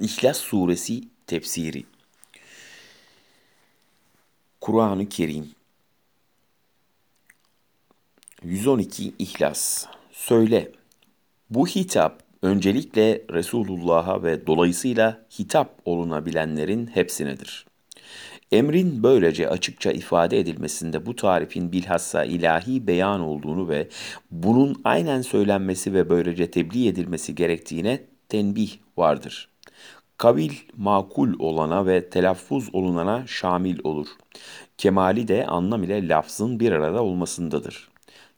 İhlas Suresi tefsiri Kur'an-ı Kerim 112 İhlas Söyle, bu hitap öncelikle Resulullah'a ve dolayısıyla hitap olunabilenlerin hepsinedir. Emrin böylece açıkça ifade edilmesinde bu tarifin bilhassa ilahi beyan olduğunu ve bunun aynen söylenmesi ve böylece tebliğ edilmesi gerektiğine tenbih vardır.'' Kavil makul olana ve telaffuz olunana şamil olur. Kemali de anlam ile lafzın bir arada olmasındadır.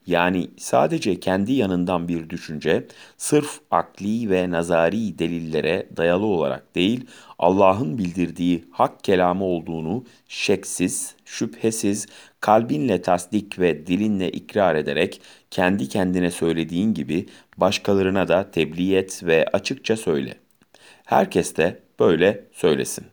Yani sadece kendi yanından bir düşünce, sırf akli ve nazari delillere dayalı olarak değil, Allah'ın bildirdiği hak kelamı olduğunu şeksiz, şüphesiz, kalbinle tasdik ve dilinle ikrar ederek, kendi kendine söylediğin gibi başkalarına da tebliğ et ve açıkça söyle. Herkes de böyle söylesin.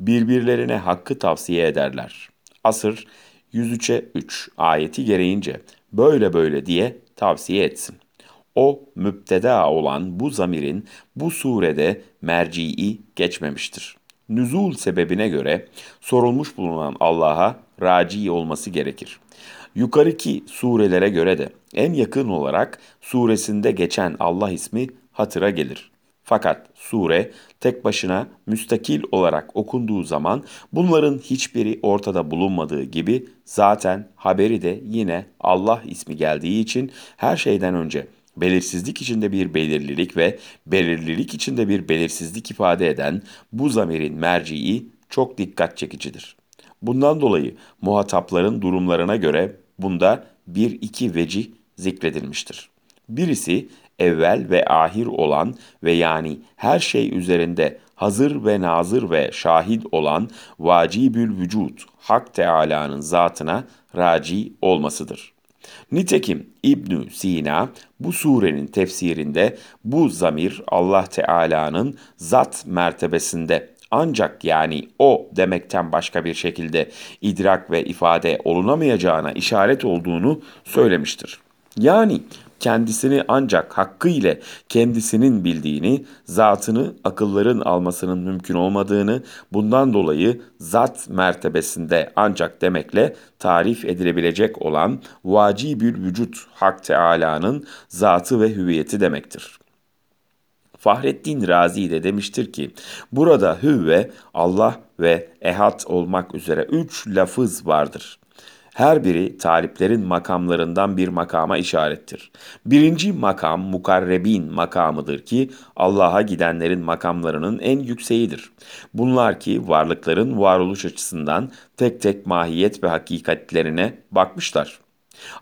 Birbirlerine hakkı tavsiye ederler. Asır 103'e 3 ayeti gereğince böyle böyle diye tavsiye etsin. O müpteda olan bu zamirin bu surede merci'i geçmemiştir. Nüzul sebebine göre sorulmuş bulunan Allah'a raci olması gerekir. Yukarıki surelere göre de en yakın olarak suresinde geçen Allah ismi hatıra gelir. Fakat sure tek başına müstakil olarak okunduğu zaman bunların hiçbiri ortada bulunmadığı gibi zaten haberi de yine Allah ismi geldiği için her şeyden önce belirsizlik içinde bir belirlilik ve belirlilik içinde bir belirsizlik ifade eden bu zamirin merciği çok dikkat çekicidir. Bundan dolayı muhatapların durumlarına göre bunda bir iki vecih zikredilmiştir. Birisi evvel ve ahir olan ve yani her şey üzerinde hazır ve nazır ve şahit olan vacibül vücut Hak Teala'nın zatına raci olmasıdır. Nitekim İbnü Sina bu surenin tefsirinde bu zamir Allah Teala'nın zat mertebesinde ancak yani o demekten başka bir şekilde idrak ve ifade olunamayacağına işaret olduğunu söylemiştir. Yani kendisini ancak hakkı ile kendisinin bildiğini, zatını akılların almasının mümkün olmadığını, bundan dolayı zat mertebesinde ancak demekle tarif edilebilecek olan vacibül vücut Hak Teala'nın zatı ve hüviyeti demektir. Fahrettin Razi de demiştir ki, burada hüvve Allah ve ehad olmak üzere üç lafız vardır. Her biri taliplerin makamlarından bir makama işarettir. Birinci makam mukarrebin makamıdır ki Allah'a gidenlerin makamlarının en yükseğidir. Bunlar ki varlıkların varoluş açısından tek tek mahiyet ve hakikatlerine bakmışlar.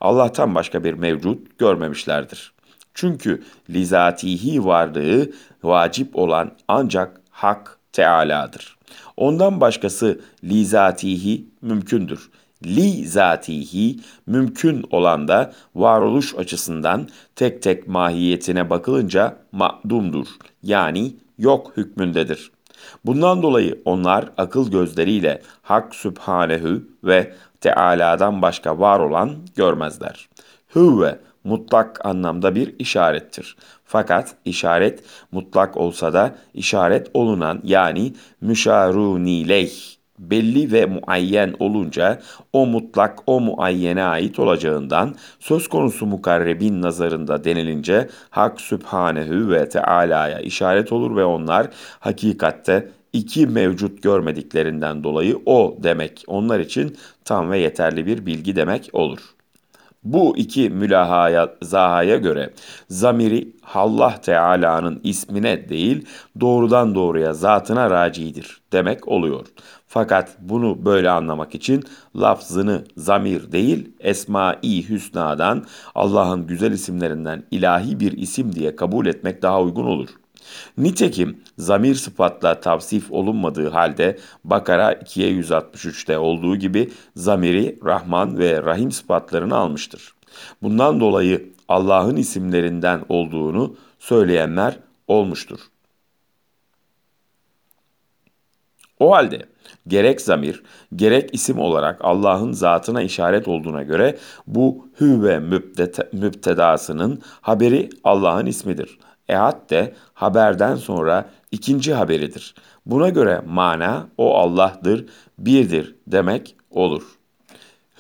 Allah'tan başka bir mevcut görmemişlerdir. Çünkü lizatihi varlığı vacip olan ancak Hak Teala'dır. Ondan başkası lizatihi mümkündür li zatihi mümkün olan da varoluş açısından tek tek mahiyetine bakılınca ma'dumdur. Yani yok hükmündedir. Bundan dolayı onlar akıl gözleriyle Hak Sübhanehu ve Teala'dan başka var olan görmezler. Hüve mutlak anlamda bir işarettir. Fakat işaret mutlak olsa da işaret olunan yani müşarunileyh belli ve muayyen olunca o mutlak o muayyene ait olacağından söz konusu mukarrebin nazarında denilince Hak Sübhanehu ve Teala'ya işaret olur ve onlar hakikatte iki mevcut görmediklerinden dolayı o demek onlar için tam ve yeterli bir bilgi demek olur. Bu iki mülahaya göre zamiri Allah Teala'nın ismine değil doğrudan doğruya zatına racidir demek oluyor. Fakat bunu böyle anlamak için lafzını zamir değil Esma-i Hüsna'dan Allah'ın güzel isimlerinden ilahi bir isim diye kabul etmek daha uygun olur. Nitekim zamir sıfatla tavsif olunmadığı halde Bakara 2'ye 163'te olduğu gibi zamiri Rahman ve Rahim sıfatlarını almıştır. Bundan dolayı Allah'ın isimlerinden olduğunu söyleyenler olmuştur. O halde gerek zamir, gerek isim olarak Allah'ın zatına işaret olduğuna göre bu hü ve müptedasının haberi Allah'ın ismidir. Ehad de haberden sonra ikinci haberidir. Buna göre mana o Allah'dır, birdir demek olur.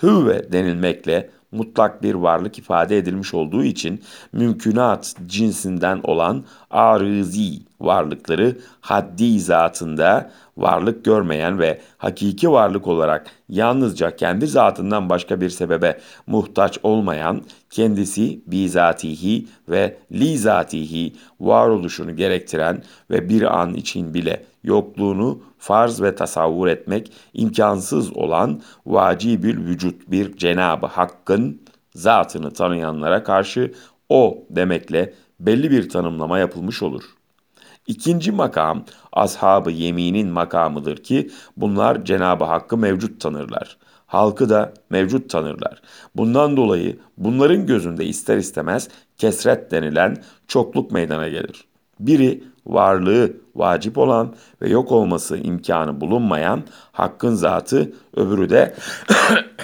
Hüve denilmekle mutlak bir varlık ifade edilmiş olduğu için mümkünat cinsinden olan arızi varlıkları haddi zatında varlık görmeyen ve hakiki varlık olarak yalnızca kendi zatından başka bir sebebe muhtaç olmayan, kendisi bizatihi ve lizatihi varoluşunu gerektiren ve bir an için bile yokluğunu farz ve tasavvur etmek imkansız olan vacibül vücut bir Cenabı Hakk'ın zatını tanıyanlara karşı o demekle belli bir tanımlama yapılmış olur. İkinci makam ashab-ı yeminin makamıdır ki bunlar Cenab-ı Hakk'ı mevcut tanırlar. Halkı da mevcut tanırlar. Bundan dolayı bunların gözünde ister istemez kesret denilen çokluk meydana gelir. Biri varlığı vacip olan ve yok olması imkanı bulunmayan Hakk'ın zatı, öbürü de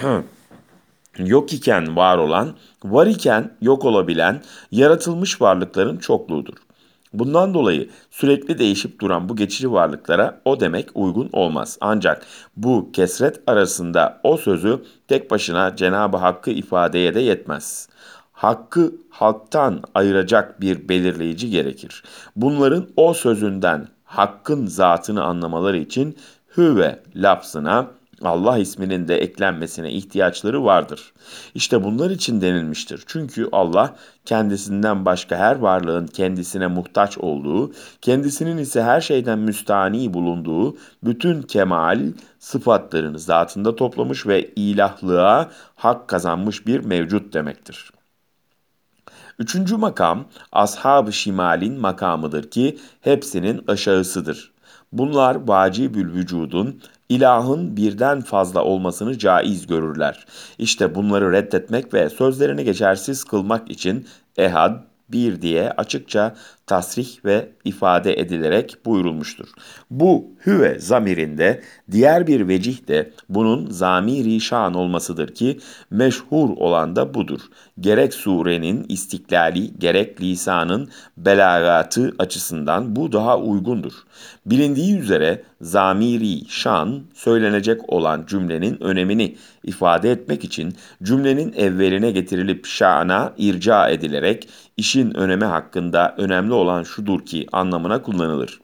yok iken var olan, var iken yok olabilen yaratılmış varlıkların çokluğudur. Bundan dolayı sürekli değişip duran bu geçici varlıklara o demek uygun olmaz. Ancak bu kesret arasında o sözü tek başına Cenab-ı Hakk'ı ifadeye de yetmez. Hakkı halktan ayıracak bir belirleyici gerekir. Bunların o sözünden hakkın zatını anlamaları için hüve lafzına Allah isminin de eklenmesine ihtiyaçları vardır. İşte bunlar için denilmiştir. Çünkü Allah kendisinden başka her varlığın kendisine muhtaç olduğu, kendisinin ise her şeyden müstani bulunduğu bütün kemal sıfatlarını zatında toplamış ve ilahlığa hak kazanmış bir mevcut demektir. Üçüncü makam ashab-ı şimalin makamıdır ki hepsinin aşağısıdır. Bunlar vacibül vücudun ilahın birden fazla olmasını caiz görürler. İşte bunları reddetmek ve sözlerini geçersiz kılmak için ehad, bir diye açıkça tasrih ve ifade edilerek buyurulmuştur. Bu hüve zamirinde diğer bir vecih de bunun zamiri şan olmasıdır ki meşhur olan da budur. Gerek surenin istiklali gerek lisanın belagatı açısından bu daha uygundur. Bilindiği üzere zamiri şan söylenecek olan cümlenin önemini ifade etmek için cümlenin evveline getirilip şana irca edilerek işin önemi hakkında önemli olan şudur ki anlamına kullanılır.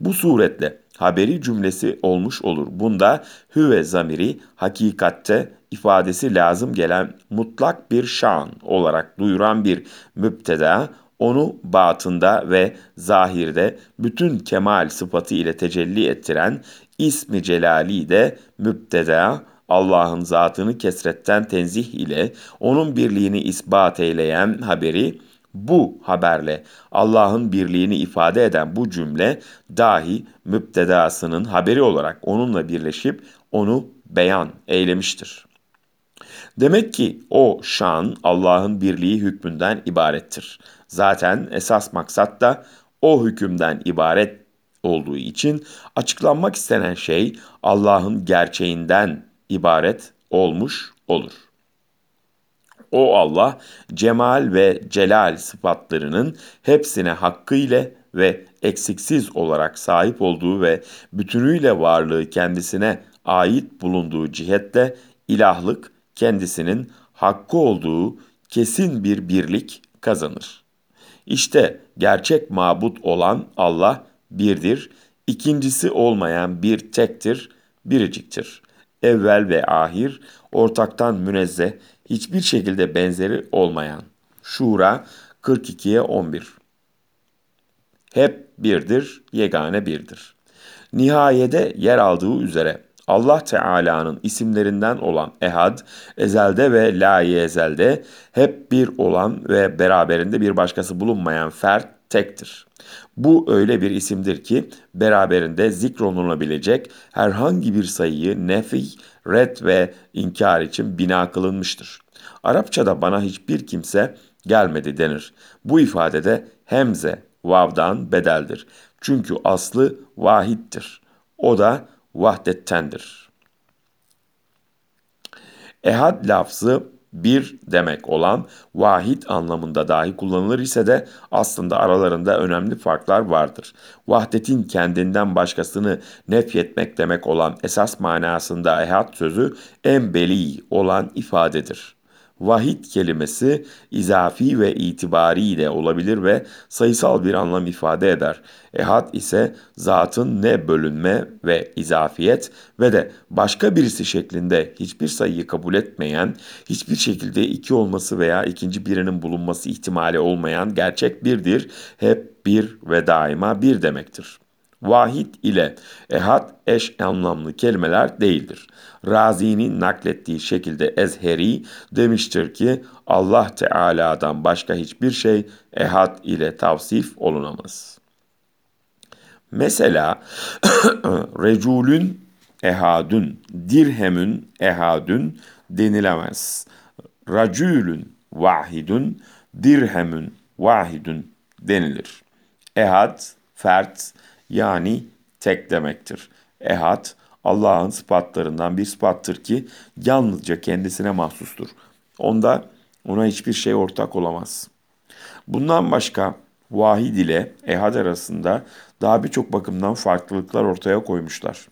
Bu suretle haberi cümlesi olmuş olur. Bunda hüve zamiri hakikatte ifadesi lazım gelen mutlak bir şan olarak duyuran bir müpteda, onu batında ve zahirde bütün kemal sıfatı ile tecelli ettiren ismi celali de müpteda, Allah'ın zatını kesretten tenzih ile onun birliğini ispat eyleyen haberi bu haberle Allah'ın birliğini ifade eden bu cümle dahi müptedasının haberi olarak onunla birleşip onu beyan eylemiştir. Demek ki o şan Allah'ın birliği hükmünden ibarettir. Zaten esas maksat da o hükümden ibaret olduğu için açıklanmak istenen şey Allah'ın gerçeğinden ibaret olmuş olur. O Allah cemal ve celal sıfatlarının hepsine hakkıyla ve eksiksiz olarak sahip olduğu ve bütünüyle varlığı kendisine ait bulunduğu cihetle ilahlık kendisinin hakkı olduğu kesin bir birlik kazanır. İşte gerçek mabut olan Allah birdir, ikincisi olmayan bir tektir, biriciktir. Evvel ve ahir, ortaktan münezzeh, hiçbir şekilde benzeri olmayan. Şura 42'ye 11 Hep birdir, yegane birdir. Nihayede yer aldığı üzere Allah Teala'nın isimlerinden olan Ehad, ezelde ve la ezelde hep bir olan ve beraberinde bir başkası bulunmayan fert tektir. Bu öyle bir isimdir ki beraberinde zikrolunabilecek herhangi bir sayıyı nefi, red ve inkar için bina kılınmıştır. Arapçada bana hiçbir kimse gelmedi denir. Bu ifadede hemze vavdan bedeldir. Çünkü aslı vahittir. O da vahdettendir. Ehad lafzı bir demek olan vahid anlamında dahi kullanılır ise de aslında aralarında önemli farklar vardır. Vahdetin kendinden başkasını nefyetmek demek olan esas manasında ehad sözü en beli olan ifadedir. Vahid kelimesi izafi ve itibari de olabilir ve sayısal bir anlam ifade eder. Ehad ise zatın ne bölünme ve izafiyet ve de başka birisi şeklinde hiçbir sayıyı kabul etmeyen, hiçbir şekilde iki olması veya ikinci birinin bulunması ihtimali olmayan gerçek birdir, hep bir ve daima bir demektir vahid ile ehad eş anlamlı kelimeler değildir. Razi'nin naklettiği şekilde Ezheri demiştir ki Allah Teala'dan başka hiçbir şey ehad ile tavsif olunamaz. Mesela reculün ehadün, dirhemün ehadün denilemez. Racülün vahidün, dirhemün vahidün denilir. Ehad, fert, yani tek demektir. Ehad Allah'ın sıfatlarından bir sıfattır ki yalnızca kendisine mahsustur. Onda ona hiçbir şey ortak olamaz. Bundan başka vahid ile ehad arasında daha birçok bakımdan farklılıklar ortaya koymuşlar.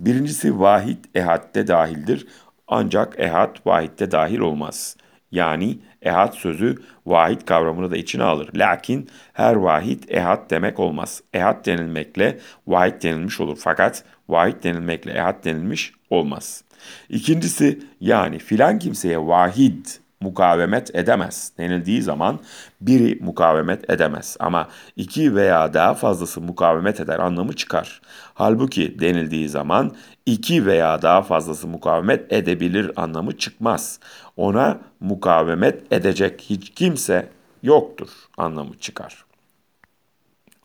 Birincisi vahid ehadde dahildir ancak ehad vahidde dahil olmaz. Yani ehad sözü vahid kavramını da içine alır. Lakin her vahid ehad demek olmaz. Ehad denilmekle vahid denilmiş olur. Fakat vahid denilmekle ehad denilmiş olmaz. İkincisi yani filan kimseye vahid mukavemet edemez denildiği zaman biri mukavemet edemez ama iki veya daha fazlası mukavemet eder anlamı çıkar. Halbuki denildiği zaman iki veya daha fazlası mukavemet edebilir anlamı çıkmaz. Ona mukavemet edecek hiç kimse yoktur anlamı çıkar.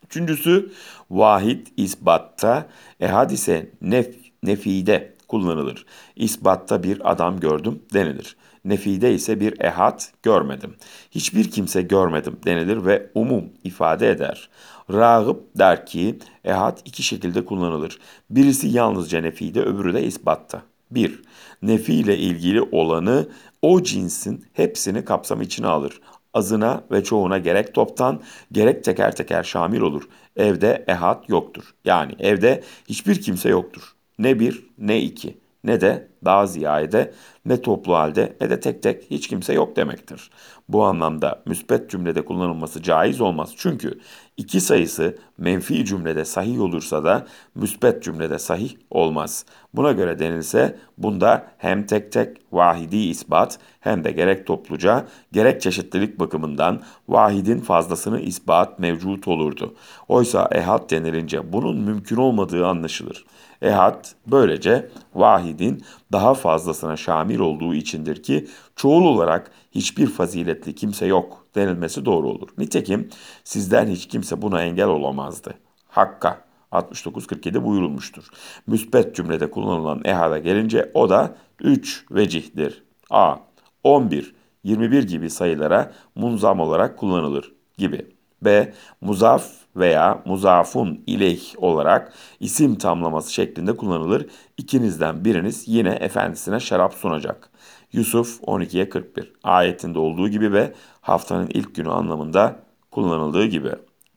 Üçüncüsü vahid isbatta, ehad ise nef, nefide kullanılır. İsbatta bir adam gördüm denilir. Nefide ise bir ehad görmedim. Hiçbir kimse görmedim denilir ve umum ifade eder. Rağıp der ki ehad iki şekilde kullanılır. Birisi yalnızca nefide öbürü de isbatta. 1. Nefi ile ilgili olanı o cinsin hepsini kapsam içine alır. Azına ve çoğuna gerek toptan gerek teker teker şamil olur. Evde ehad yoktur. Yani evde hiçbir kimse yoktur. Ne bir ne iki ne de daha ziyade ne toplu halde ne de tek tek hiç kimse yok demektir. Bu anlamda müspet cümlede kullanılması caiz olmaz. Çünkü iki sayısı menfi cümlede sahih olursa da müspet cümlede sahih olmaz. Buna göre denilse bunda hem tek tek vahidi ispat hem de gerek topluca gerek çeşitlilik bakımından vahidin fazlasını ispat mevcut olurdu. Oysa ehad denilince bunun mümkün olmadığı anlaşılır. Ehad böylece vahidin daha fazlasına şamil olduğu içindir ki çoğul olarak hiçbir faziletli kimse yok denilmesi doğru olur. Nitekim sizden hiç kimse buna engel olamazdı. Hakka 69-47 buyurulmuştur. Müspet cümlede kullanılan ehada gelince o da 3 vecihtir. A. 11, 21 gibi sayılara munzam olarak kullanılır gibi. B. Muzaf veya muzafun ileyh olarak isim tamlaması şeklinde kullanılır. İkinizden biriniz yine efendisine şarap sunacak. Yusuf 12'ye 41 ayetinde olduğu gibi ve haftanın ilk günü anlamında kullanıldığı gibi.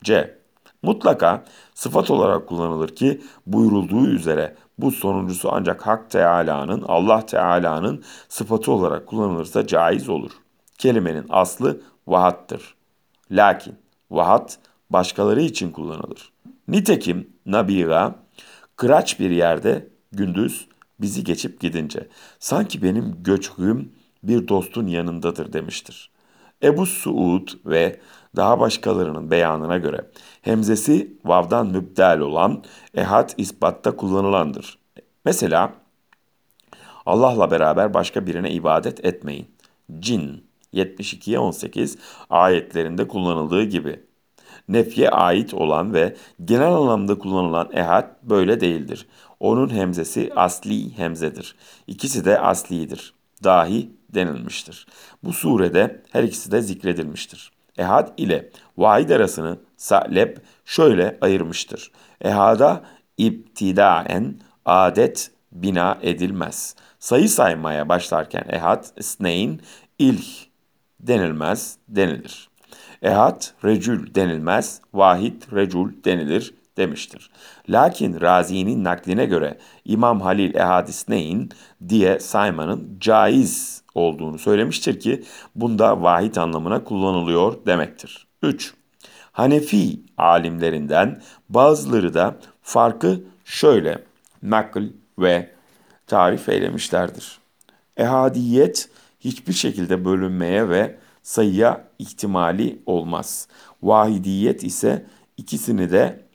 C. Mutlaka sıfat olarak kullanılır ki buyurulduğu üzere bu sonuncusu ancak Hak Teala'nın, Allah Teala'nın sıfatı olarak kullanılırsa caiz olur. Kelimenin aslı vahattır. Lakin vahat başkaları için kullanılır. Nitekim Nabiga kıraç bir yerde gündüz bizi geçip gidince sanki benim göçhüm bir dostun yanındadır demiştir. Ebu Suud ve daha başkalarının beyanına göre hemzesi vavdan mübdel olan ehad isbatta kullanılandır. Mesela Allah'la beraber başka birine ibadet etmeyin. Cin 72'ye 18 ayetlerinde kullanıldığı gibi nefye ait olan ve genel anlamda kullanılan ehad böyle değildir. Onun hemzesi asli hemzedir. İkisi de aslidir. Dahi denilmiştir. Bu surede her ikisi de zikredilmiştir. Ehad ile vahid arasını Sa'leb şöyle ayırmıştır. Ehada iptidaen adet bina edilmez. Sayı saymaya başlarken ehad, sneyn, ilh denilmez, denilir. Ehad, recül denilmez, vahid, recül denilir demiştir. Lakin Razi'nin nakline göre İmam Halil Ehadisneyn diye saymanın caiz olduğunu söylemiştir ki bunda vahid anlamına kullanılıyor demektir. 3. Hanefi alimlerinden bazıları da farkı şöyle nakl ve tarif eylemişlerdir. Ehadiyet hiçbir şekilde bölünmeye ve sayıya ihtimali olmaz. Vahidiyet ise ikisini de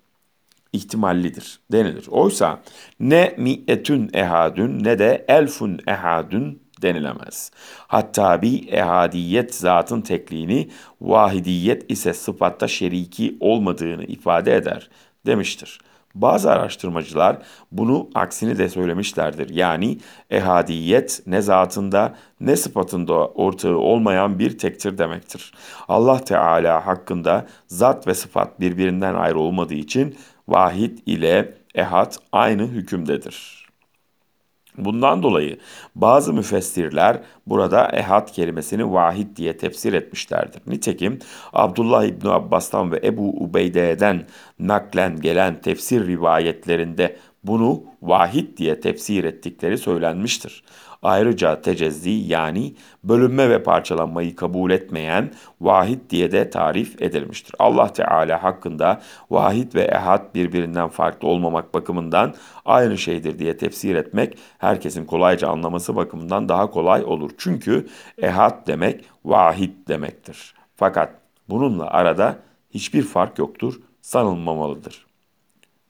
ihtimallidir denilir. Oysa ne mi'etün ehadün ne de elfun ehadün denilemez. Hatta bir ehadiyet zatın tekliğini, vahidiyet ise sıfatta şeriki olmadığını ifade eder demiştir. Bazı araştırmacılar bunu aksini de söylemişlerdir. Yani ehadiyet ne zatında ne sıfatında ortağı olmayan bir tektir demektir. Allah Teala hakkında zat ve sıfat birbirinden ayrı olmadığı için vahid ile ehad aynı hükümdedir. Bundan dolayı bazı müfessirler burada ehad kelimesini vahid diye tefsir etmişlerdir. Nitekim Abdullah İbni Abbas'tan ve Ebu Ubeyde'den naklen gelen tefsir rivayetlerinde bunu vahid diye tefsir ettikleri söylenmiştir. Ayrıca tecezzi yani bölünme ve parçalanmayı kabul etmeyen vahid diye de tarif edilmiştir. Allah Teala hakkında vahid ve ehad birbirinden farklı olmamak bakımından aynı şeydir diye tefsir etmek herkesin kolayca anlaması bakımından daha kolay olur. Çünkü ehad demek vahid demektir. Fakat bununla arada hiçbir fark yoktur, sanılmamalıdır.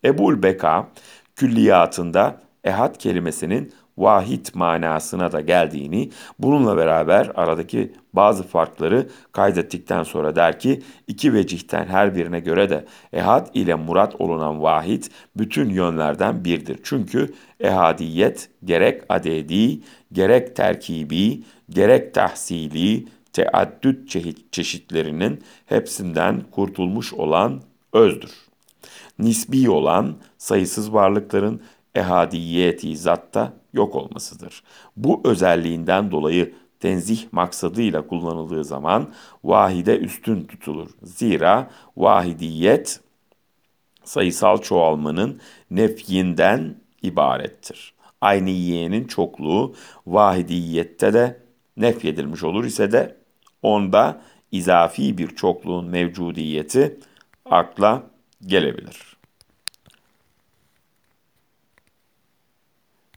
Ebul Beka külliyatında ehad kelimesinin vahid manasına da geldiğini, bununla beraber aradaki bazı farkları kaydettikten sonra der ki, iki vecihten her birine göre de ehad ile murat olunan vahid bütün yönlerden birdir. Çünkü ehadiyet gerek adedi, gerek terkibi, gerek tahsili, teaddüt çeşitlerinin hepsinden kurtulmuş olan özdür. Nisbi olan sayısız varlıkların ehadiyeti zatta yok olmasıdır. Bu özelliğinden dolayı tenzih maksadıyla kullanıldığı zaman vahide üstün tutulur. Zira vahidiyet sayısal çoğalmanın nefyinden ibarettir. Ayniyenin çokluğu vahidiyette de nefyedilmiş olur ise de onda izafi bir çokluğun mevcudiyeti akla gelebilir.